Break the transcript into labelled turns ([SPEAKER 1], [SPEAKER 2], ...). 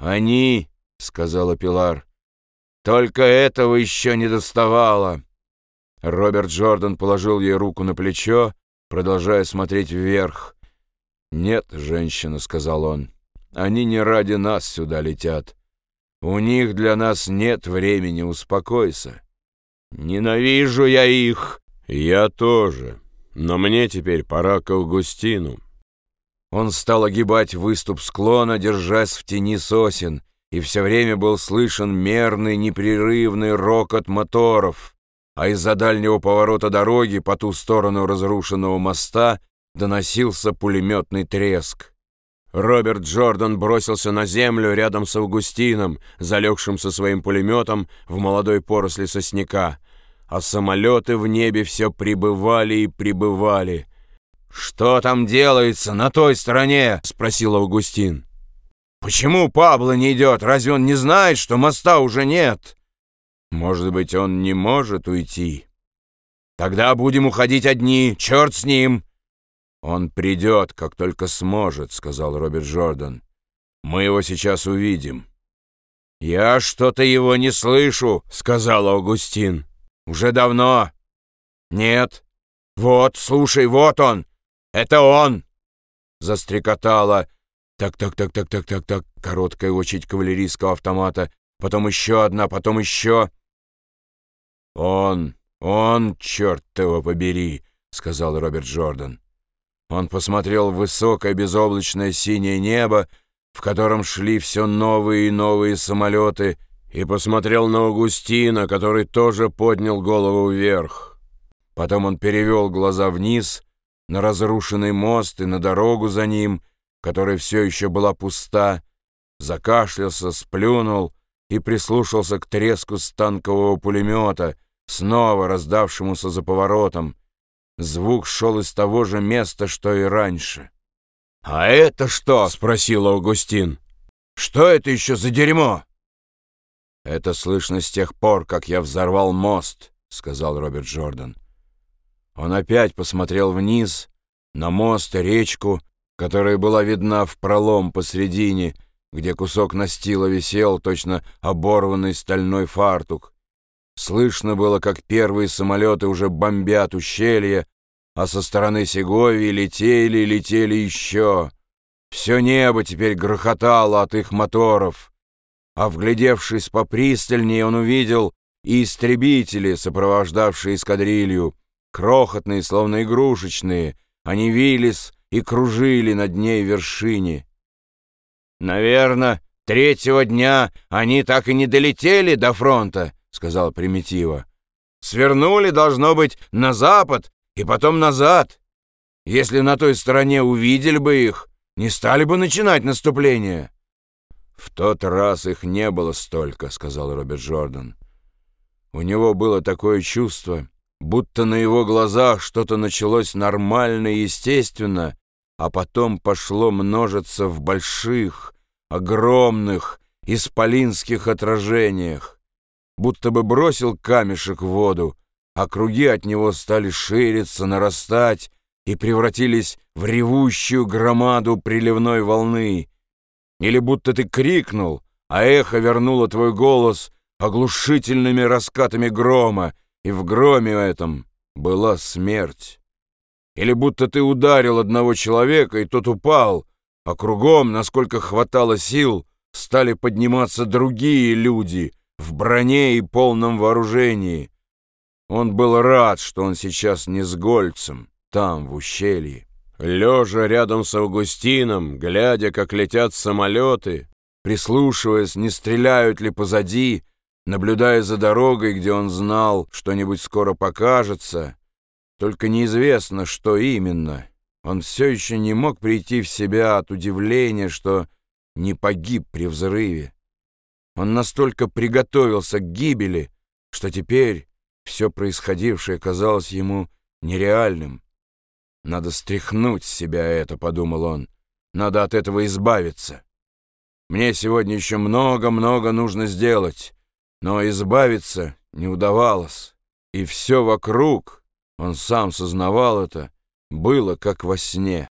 [SPEAKER 1] «Они», — сказала Пилар, — «только этого еще не доставало». Роберт Джордан положил ей руку на плечо, продолжая смотреть вверх. «Нет, женщина», — сказал он, — «они не ради нас сюда летят. У них для нас нет времени, успокойся». «Ненавижу я их!» «Я тоже. Но мне теперь пора к Августину». Он стал огибать выступ склона, держась в тени сосен, и все время был слышен мерный непрерывный рокот моторов, а из-за дальнего поворота дороги по ту сторону разрушенного моста доносился пулеметный треск. Роберт Джордан бросился на землю рядом с Августином, залегшим со своим пулеметом в молодой поросли сосняка, а самолеты в небе все прибывали и прибывали. «Что там делается на той стороне?» — спросил Августин. «Почему Пабло не идет? Разве он не знает, что моста уже нет?» «Может быть, он не может уйти?» «Тогда будем уходить одни, черт с ним!» «Он придет, как только сможет», — сказал Роберт Джордан. «Мы его сейчас увидим». «Я что-то его не слышу», — сказал Аугустин. «Уже давно». «Нет. Вот, слушай, вот он. Это он!» Застрекотала. Так-так-так-так-так-так-так. Короткая очередь кавалерийского автомата. Потом еще одна, потом еще. «Он, он, черт его побери», — сказал Роберт Джордан. Он посмотрел в высокое безоблачное синее небо, в котором шли все новые и новые самолеты, и посмотрел на Аугустина, который тоже поднял голову вверх. Потом он перевел глаза вниз, на разрушенный мост и на дорогу за ним, которая все еще была пуста, закашлялся, сплюнул и прислушался к треску станкового пулемета, снова раздавшемуся за поворотом, Звук шел из того же места, что и раньше. «А это что?» — спросил Аугустин. «Что это еще за дерьмо?» «Это слышно с тех пор, как я взорвал мост», — сказал Роберт Джордан. Он опять посмотрел вниз, на мост речку, которая была видна в пролом посредине, где кусок настила висел, точно оборванный стальной фартук. Слышно было, как первые самолеты уже бомбят ущелье, а со стороны Сеговии летели и летели еще. Все небо теперь грохотало от их моторов. А вглядевшись попристальнее, он увидел и истребители, сопровождавшие эскадрилью, крохотные, словно игрушечные, они вились и кружили над ней вершине. «Наверное, третьего дня они так и не долетели до фронта», — сказал Примитива. «Свернули, должно быть, на запад и потом назад. Если на той стороне увидели бы их, не стали бы начинать наступление». «В тот раз их не было столько», — сказал Роберт Джордан. У него было такое чувство, будто на его глазах что-то началось нормально и естественно, а потом пошло множиться в больших, огромных, исполинских отражениях будто бы бросил камешек в воду, а круги от него стали шириться, нарастать и превратились в ревущую громаду приливной волны. Или будто ты крикнул, а эхо вернуло твой голос оглушительными раскатами грома, и в громе этом была смерть. Или будто ты ударил одного человека, и тот упал, а кругом, насколько хватало сил, стали подниматься другие люди — в броне и полном вооружении. Он был рад, что он сейчас не с Гольцем, там, в ущелье. Лежа рядом с Августином, глядя, как летят самолеты, прислушиваясь, не стреляют ли позади, наблюдая за дорогой, где он знал, что-нибудь скоро покажется, только неизвестно, что именно. Он все еще не мог прийти в себя от удивления, что не погиб при взрыве. Он настолько приготовился к гибели, что теперь все происходившее казалось ему нереальным. «Надо стряхнуть с себя это», — подумал он. «Надо от этого избавиться. Мне сегодня еще много-много нужно сделать, но избавиться не удавалось. И все вокруг, он сам сознавал это, было как во сне».